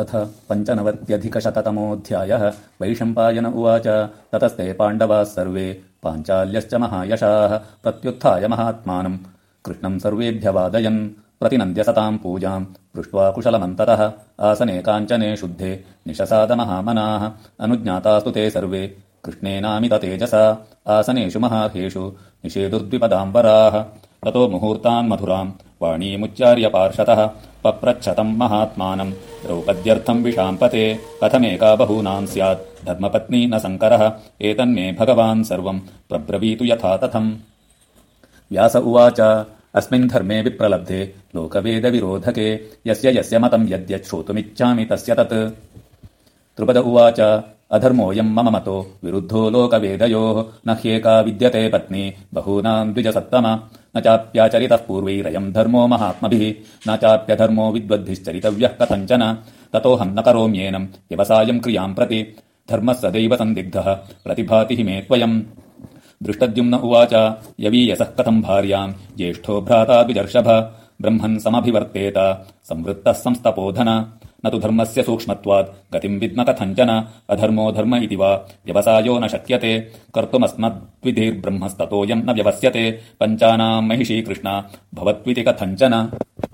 अथ पञ्चनवत्यधिकशततमोऽध्यायः। वैशम्पायन उवाच। ततस्ते पाण्डवाः सर्वे पाञ्चाल्यश्च महायशाः। प्रत्युत्थाय महात्मानम्। कृष्णम् सर्वेभ्यवादयन् प्रतिनन्द्यसताम् पूजाम्। पृष्ट्वा कुशलमन्ततः। आसने काञ्चने शुद्धे निशसादमहामनाः अनुज्ञातास्तु ते सर्वे। कृष्णेनामिततेजसा आसनेषु महार्हेषु निषेदुर्द्विपदाम्बराः ततो मुहूर्तान् मधुराम्। वाणीमुच्चार्य पार्षतः पप्रच्छतम् महात्मानम् द्रौपद्यर्थम् विशाम्पते कथमेका बहूनाम् स्यात्। धर्मपत्नी न शङ्करः एतन्मे भगवान् सर्वम् प्रब्रवीतु यथा तथम् व्यास उवाच अस्मिन् धर्मे विप्रलब्धे लोकवेदविरोधके यस्य यस्य मतम् यद्यत् श्रोतुमिच्छामि तस्य तत्। त्रुपद उवाच अधर्मोऽयम् मम मतो विरुद्धो लोकवेदयोः न ह्येका विद्यते पत्नी बहूनाम् द्विजसत्तम न चाप्याचरितः पूर्वैरयम् धर्मो महात्मभिः न चाप्यधर्मो विद्वद्भिश्चरितव्यः कथञ्चन ततोऽहम् न करोम्येनम् व्यवसायम् क्रियाम् प्रति धर्मः सदैव सन्दिग्धः प्रतिभाति मे त्वयम्। दृष्टद्युम्न उवाच यवीयसः कथम् भार्याम् ज्येष्ठो भ्राता द्विजर्षभ ब्रह्मन् समभिवर्तेत संवृत्तः संस्तपोधन न तु धर्मस्य सूक्ष्मत्वात्। गतिम् विद्म कथञ्चन अधर्मो धर्म इति वा। व्यवसायो न शक्यते। कर्तुमस्मद्विधिर्ब्रह्मस्ततोऽयम् न व्यवस्यते। पञ्चानाम् महिषी कृष्णा भवत्विति कथञ्चन